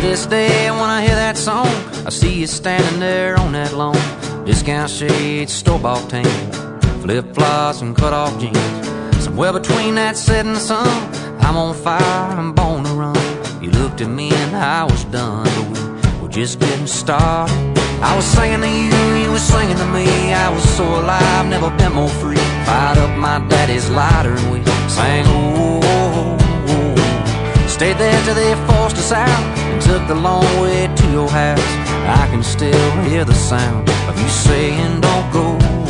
this day, when I hear that song, I see you standing there on that lawn. Discount shades, store bought tan, flip flops and cut off jeans. Somewhere between that setting sun, I'm on fire, I'm born to run. You looked at me and I was done, but we were just getting started. I was singing to you, you were singing to me. I was so alive, never been more free. Fired up my daddy's lighter and we sang, oh. Stayed there till they forced us out and took the long way to your house. I can still hear the sound of you saying, don't go.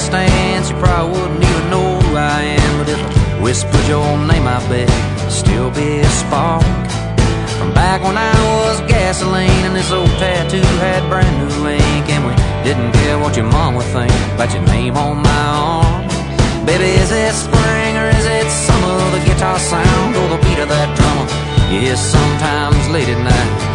Happenstance. You probably wouldn't even know who I am, but if I whispered your name, I bet still be a spark. From back when I was gasoline and this old tattoo had brand new ink, and we didn't care what your mom would think about your name on my arm. Baby, is it spring or is it summer? The guitar sound or the beat of that drummer? Yeah, sometimes late at night